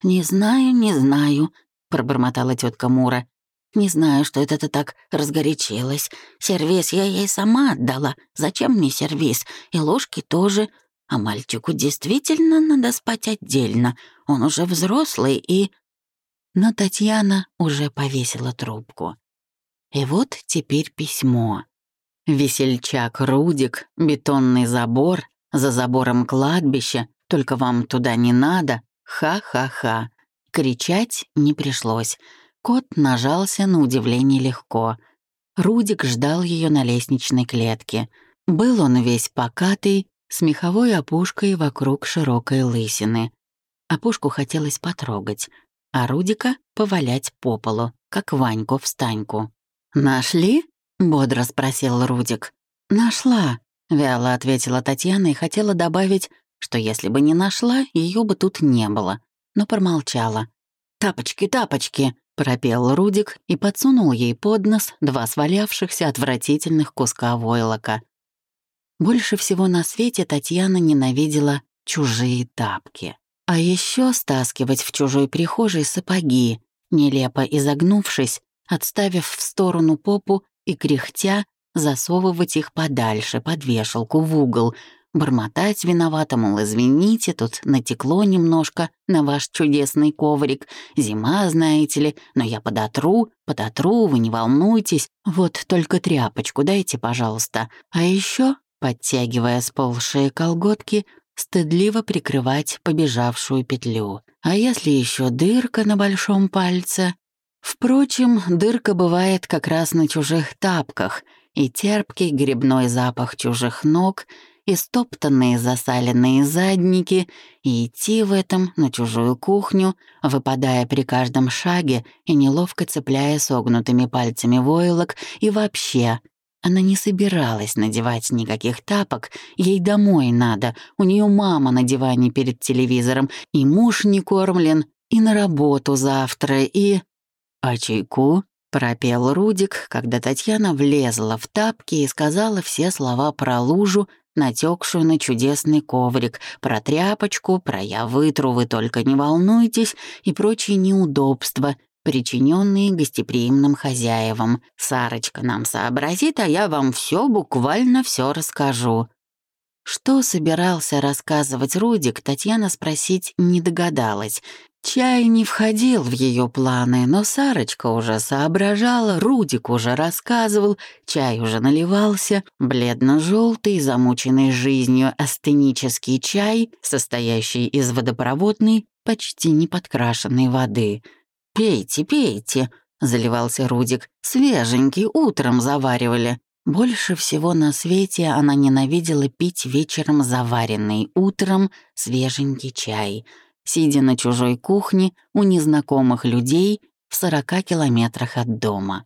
«Не знаю, не знаю», — пробормотала тетка Мура. «Не знаю, что это ты так разгорячилась. Сервис я ей сама отдала. Зачем мне сервис? И ложки тоже. А мальчику действительно надо спать отдельно. Он уже взрослый и...» Но Татьяна уже повесила трубку. И вот теперь письмо. Весельчак Рудик, бетонный забор, за забором кладбище, только вам туда не надо, ха-ха-ха. Кричать не пришлось. Кот нажался на удивление легко. Рудик ждал ее на лестничной клетке. Был он весь покатый, с меховой опушкой вокруг широкой лысины. Опушку хотелось потрогать, а Рудика — повалять по полу, как Ваньку в станьку. «Нашли?» — бодро спросил Рудик. «Нашла», — вяло ответила Татьяна и хотела добавить, что если бы не нашла, ее бы тут не было, но промолчала. «Тапочки, тапочки!» — пропел Рудик и подсунул ей под нос два свалявшихся отвратительных куска войлока. Больше всего на свете Татьяна ненавидела чужие тапки. А еще стаскивать в чужой прихожей сапоги, нелепо изогнувшись, отставив в сторону попу и, кряхтя, засовывать их подальше, под вешалку, в угол, бормотать виновато, мол, извините, тут натекло немножко на ваш чудесный коврик, зима, знаете ли, но я подотру, подотру, вы не волнуйтесь, вот только тряпочку дайте, пожалуйста. А еще, подтягивая сползшие колготки, стыдливо прикрывать побежавшую петлю. А если еще дырка на большом пальце, Впрочем, дырка бывает как раз на чужих тапках, и терпкий грибной запах чужих ног, и стоптанные засаленные задники, и идти в этом на чужую кухню, выпадая при каждом шаге и неловко цепляя согнутыми пальцами войлок, и вообще она не собиралась надевать никаких тапок, ей домой надо, у нее мама на диване перед телевизором, и муж не кормлен, и на работу завтра, и... «А чайку?» — пропел Рудик, когда Татьяна влезла в тапки и сказала все слова про лужу, натекшую на чудесный коврик, про тряпочку, про «я вытру, вы только не волнуйтесь» и прочие неудобства, причиненные гостеприимным хозяевам. «Сарочка нам сообразит, а я вам все буквально все расскажу». Что собирался рассказывать Рудик, Татьяна спросить не догадалась. Чай не входил в ее планы, но Сарочка уже соображала, Рудик уже рассказывал, чай уже наливался, бледно-желтый, замученный жизнью астенический чай, состоящий из водопроводной, почти неподкрашенной воды. «Пейте, пейте», — заливался Рудик, — «свеженький, утром заваривали». Больше всего на свете она ненавидела пить вечером заваренный, утром свеженький чай — сидя на чужой кухне у незнакомых людей в сорока километрах от дома.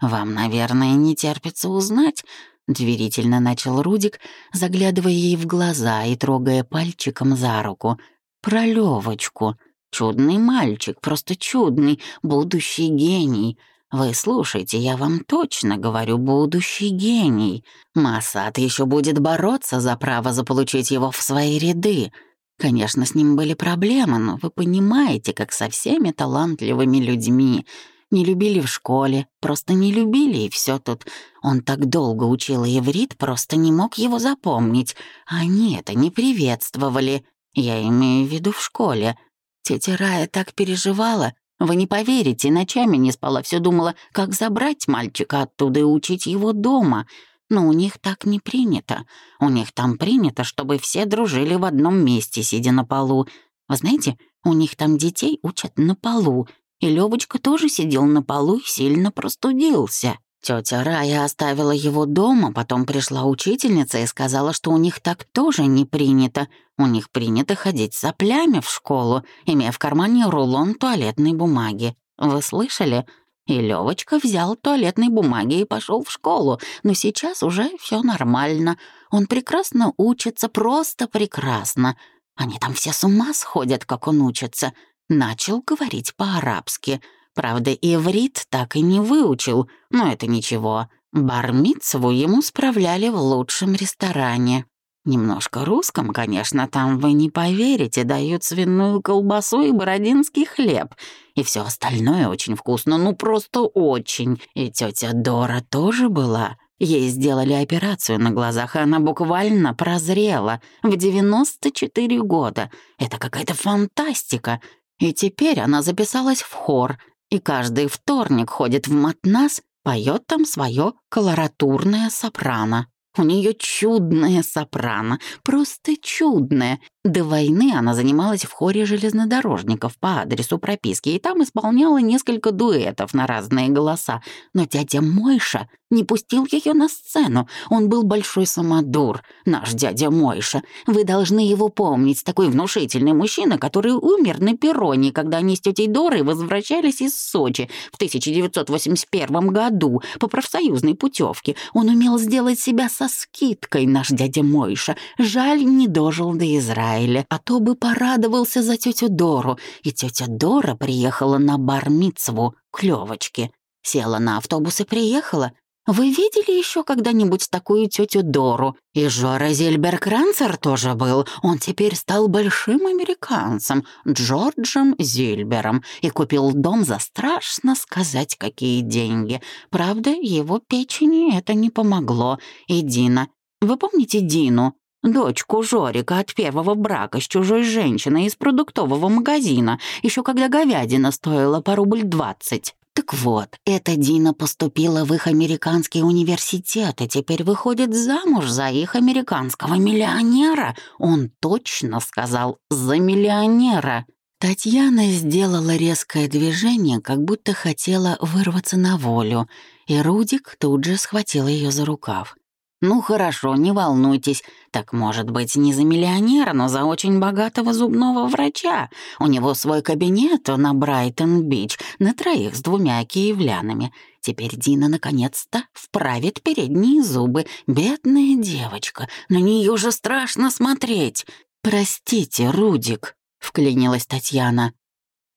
«Вам, наверное, не терпится узнать», — доверительно начал Рудик, заглядывая ей в глаза и трогая пальчиком за руку. «Про Лёвочку. Чудный мальчик, просто чудный, будущий гений. Вы слушайте, я вам точно говорю, будущий гений. Масад еще будет бороться за право заполучить его в свои ряды. Конечно, с ним были проблемы, но вы понимаете, как со всеми талантливыми людьми. не любили в школе, просто не любили, и все тут. Он так долго учил иврит, просто не мог его запомнить. Они это не приветствовали. Я имею в виду в школе. Тетя Рая так переживала. Вы не поверите, ночами не спала, все думала, как забрать мальчика оттуда и учить его дома. Но у них так не принято. У них там принято, чтобы все дружили в одном месте, сидя на полу. Вы знаете, у них там детей учат на полу, и Лёвочка тоже сидел на полу и сильно простудился. Тётя Рая оставила его дома, потом пришла учительница и сказала, что у них так тоже не принято. У них принято ходить с соплями в школу, имея в кармане рулон туалетной бумаги. Вы слышали? И Лёвочка взял туалетной бумаги и пошел в школу, но сейчас уже все нормально. Он прекрасно учится, просто прекрасно. Они там все с ума сходят, как он учится. Начал говорить по-арабски. Правда, иврит так и не выучил, но это ничего. Бармицву ему справляли в лучшем ресторане. Немножко русском, конечно, там вы не поверите, дают свиную колбасу и бородинский хлеб. И все остальное очень вкусно, ну просто очень. И тетя Дора тоже была. Ей сделали операцию на глазах, и она буквально прозрела в 94 года. Это какая-то фантастика. И теперь она записалась в хор, и каждый вторник ходит в матнас, поет там свое колоратурное сопрано. У нее чудная сопрано, просто чудная. До войны она занималась в хоре железнодорожников по адресу прописки, и там исполняла несколько дуэтов на разные голоса. Но дядя Мойша не пустил ее на сцену. Он был большой самодур, наш дядя Мойша. Вы должны его помнить, такой внушительный мужчина, который умер на перроне, когда они с тетей Дорой возвращались из Сочи в 1981 году по профсоюзной путевке. Он умел сделать себя со скидкой, наш дядя Мойша. Жаль, не дожил до Израиля, а то бы порадовался за тетю Дору. И тетя Дора приехала на бармицву к Левочке. Села на автобус и приехала, вы видели еще когда-нибудь такую тетю Дору? И Жора Зильберкранцер тоже был. Он теперь стал большим американцем, Джорджем Зильбером, и купил дом за страшно сказать какие деньги. Правда, его печени это не помогло. И Дина. Вы помните Дину? Дочку Жорика от первого брака с чужой женщиной из продуктового магазина, еще когда говядина стоила по рубль двадцать. Так вот, эта Дина поступила в их американский университет и теперь выходит замуж за их американского миллионера. Он точно сказал «за миллионера». Татьяна сделала резкое движение, как будто хотела вырваться на волю, и Рудик тут же схватил ее за рукав. «Ну хорошо, не волнуйтесь. Так, может быть, не за миллионера, но за очень богатого зубного врача. У него свой кабинет на Брайтон-Бич на троих с двумя киевлянами. Теперь Дина наконец-то вправит передние зубы. Бедная девочка, на нее же страшно смотреть. Простите, Рудик», — вклинилась Татьяна.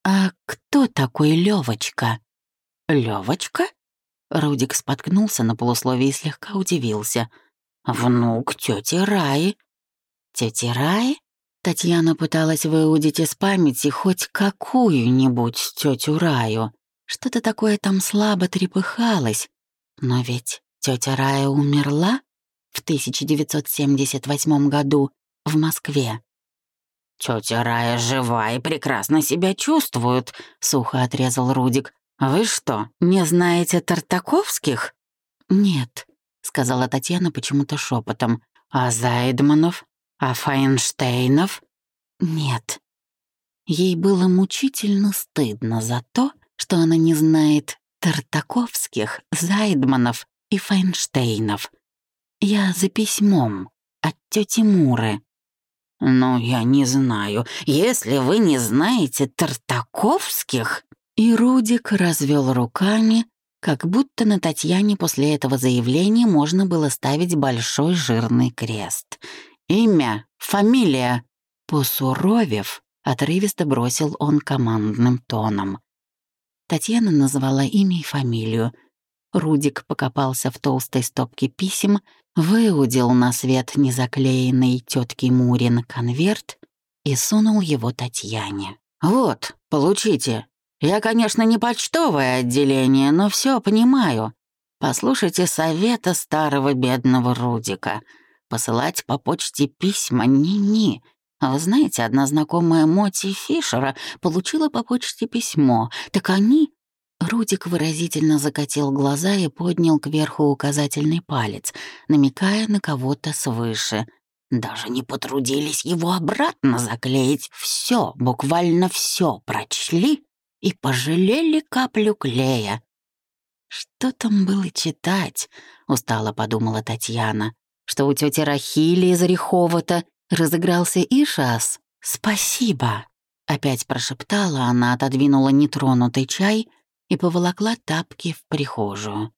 «А кто такой Левочка?» «Левочка?» Рудик споткнулся на полусловие и слегка удивился. «Внук тети Раи». «Тети Раи?» Татьяна пыталась выудить из памяти хоть какую-нибудь тетю Раю. Что-то такое там слабо трепыхалось. Но ведь тетя Рая умерла в 1978 году в Москве. «Тетя Рая жива и прекрасно себя чувствует», — сухо отрезал Рудик. «Вы что, не знаете Тартаковских?» «Нет», — сказала Татьяна почему-то шепотом. «А Зайдманов? А Файнштейнов?» «Нет». Ей было мучительно стыдно за то, что она не знает Тартаковских, Зайдманов и Файнштейнов. «Я за письмом от тети Муры». «Ну, я не знаю. Если вы не знаете Тартаковских...» И Рудик развел руками, как будто на Татьяне после этого заявления можно было ставить большой жирный крест. «Имя, фамилия!» Посуровев, отрывисто бросил он командным тоном. Татьяна назвала имя и фамилию. Рудик покопался в толстой стопке писем, выудил на свет незаклеенный тетки Мурин конверт и сунул его Татьяне. «Вот, получите, Я, конечно, не почтовое отделение, но все понимаю. Послушайте совета старого бедного Рудика. Посылать по почте письма ни-ни. А вы знаете, одна знакомая Моти Фишера получила по почте письмо. Так они... Рудик выразительно закатил глаза и поднял кверху указательный палец, намекая на кого-то свыше. Даже не потрудились его обратно заклеить. Все, буквально все прочли и пожалели каплю клея. «Что там было читать?» — устало подумала Татьяна. «Что у тети Рахили из Орехова-то разыгрался Ишас? Спасибо!» Опять прошептала она, отодвинула нетронутый чай и поволокла тапки в прихожую.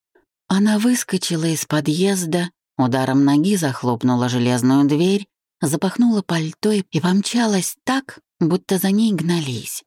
Она выскочила из подъезда, ударом ноги захлопнула железную дверь, запахнула пальто и помчалась так, будто за ней гнались.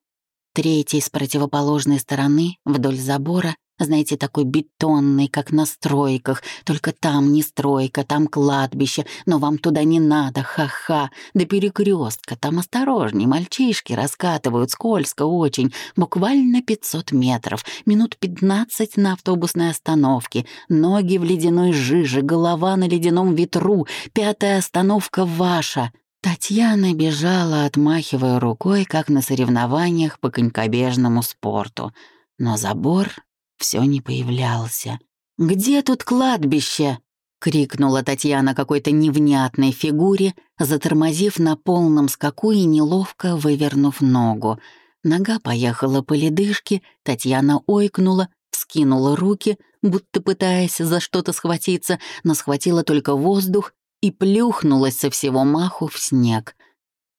Третий с противоположной стороны, вдоль забора, знаете, такой бетонный, как на стройках. Только там не стройка, там кладбище, но вам туда не надо, ха-ха. До перекрестка, там осторожней, мальчишки раскатывают, скользко очень. Буквально 500 метров, минут 15 на автобусной остановке. Ноги в ледяной жиже, голова на ледяном ветру. Пятая остановка ваша. Татьяна бежала, отмахивая рукой, как на соревнованиях по конькобежному спорту. Но забор все не появлялся. «Где тут кладбище?» — крикнула Татьяна какой-то невнятной фигуре, затормозив на полном скаку и неловко вывернув ногу. Нога поехала по ледышке, Татьяна ойкнула, вскинула руки, будто пытаясь за что-то схватиться, но схватила только воздух и плюхнулась со всего маху в снег.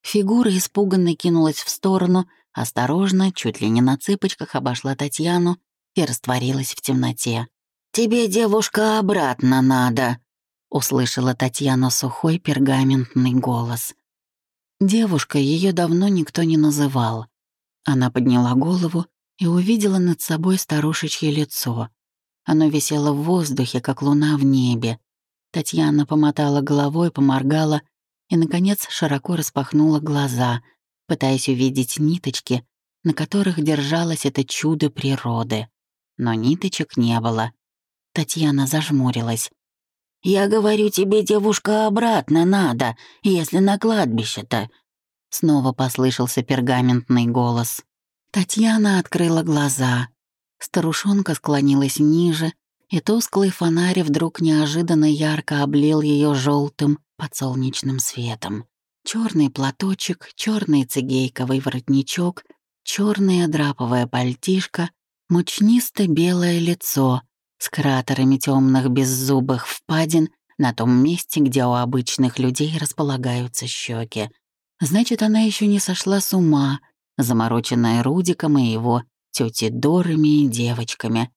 Фигура испуганно кинулась в сторону, осторожно, чуть ли не на цыпочках обошла Татьяну и растворилась в темноте. «Тебе, девушка, обратно надо», — услышала Татьяна сухой пергаментный голос. Девушка ее давно никто не называл. Она подняла голову и увидела над собой старушечье лицо. Оно висело в воздухе, как луна в небе, Татьяна помотала головой, поморгала и, наконец, широко распахнула глаза, пытаясь увидеть ниточки, на которых держалось это чудо природы. Но ниточек не было. Татьяна зажмурилась. «Я говорю тебе, девушка, обратно надо, если на кладбище-то». Снова послышался пергаментный голос. Татьяна открыла глаза. Старушонка склонилась ниже, и тусклый фонарь вдруг неожиданно ярко облил ее желтым подсолнечным светом. Черный платочек, черный цигейковый воротничок, черная драповая пальтишка, мучнисто-белое лицо с кратерами темных беззубых впадин на том месте, где у обычных людей располагаются щеки. Значит, она еще не сошла с ума, замороченная Рудиком и его тети Дорами и девочками,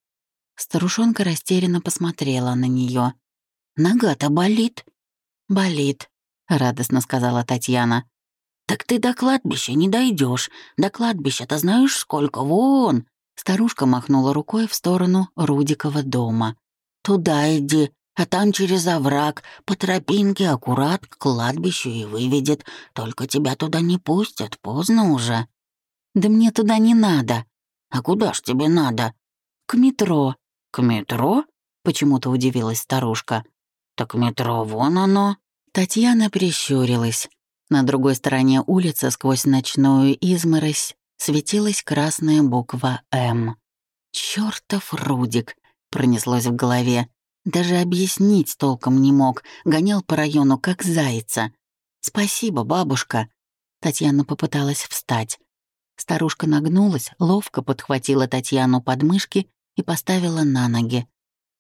Старушонка растерянно посмотрела на нее. «Нога-то болит?» «Болит», — радостно сказала Татьяна. «Так ты до кладбища не дойдешь. До кладбища-то знаешь сколько? Вон!» Старушка махнула рукой в сторону Рудикова дома. «Туда иди, а там через овраг, по тропинке аккурат к кладбищу и выведет. Только тебя туда не пустят, поздно уже». «Да мне туда не надо». «А куда ж тебе надо?» «К метро», «К метро?» — почему-то удивилась старушка. «Так метро вон оно». Татьяна прищурилась. На другой стороне улицы сквозь ночную изморозь светилась красная буква «М». «Чёртов Рудик!» — пронеслось в голове. Даже объяснить толком не мог, гонял по району как зайца. «Спасибо, бабушка!» Татьяна попыталась встать. Старушка нагнулась, ловко подхватила Татьяну под мышки и поставила на ноги.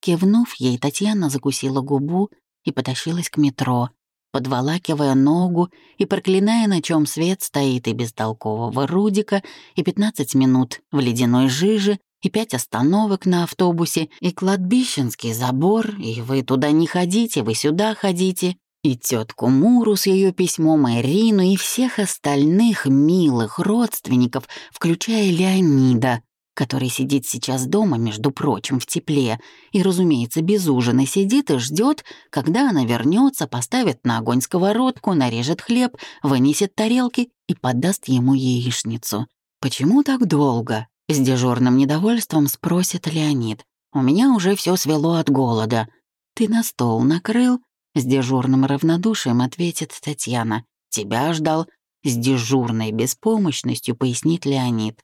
Кивнув ей, Татьяна закусила губу и потащилась к метро, подволакивая ногу и проклиная, на чем свет стоит и бестолкового Рудика, и 15 минут в ледяной жиже, и пять остановок на автобусе, и кладбищенский забор, и вы туда не ходите, вы сюда ходите, и тетку Муру с ее письмом Ирину, и всех остальных милых родственников, включая Леонида, который сидит сейчас дома, между прочим, в тепле, и, разумеется, без ужина сидит и ждет, когда она вернется, поставит на огонь сковородку, нарежет хлеб, вынесет тарелки и подаст ему яичницу. Почему так долго? С дежурным недовольством спросит Леонид. У меня уже все свело от голода. Ты на стол накрыл? С дежурным равнодушием ответит Татьяна. Тебя ждал. С дежурной беспомощностью пояснит Леонид.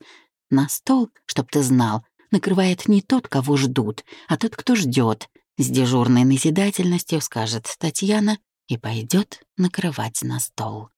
На стол, чтоб ты знал, накрывает не тот, кого ждут, а тот, кто ждет. С дежурной назидательностью скажет Татьяна и пойдет накрывать на стол.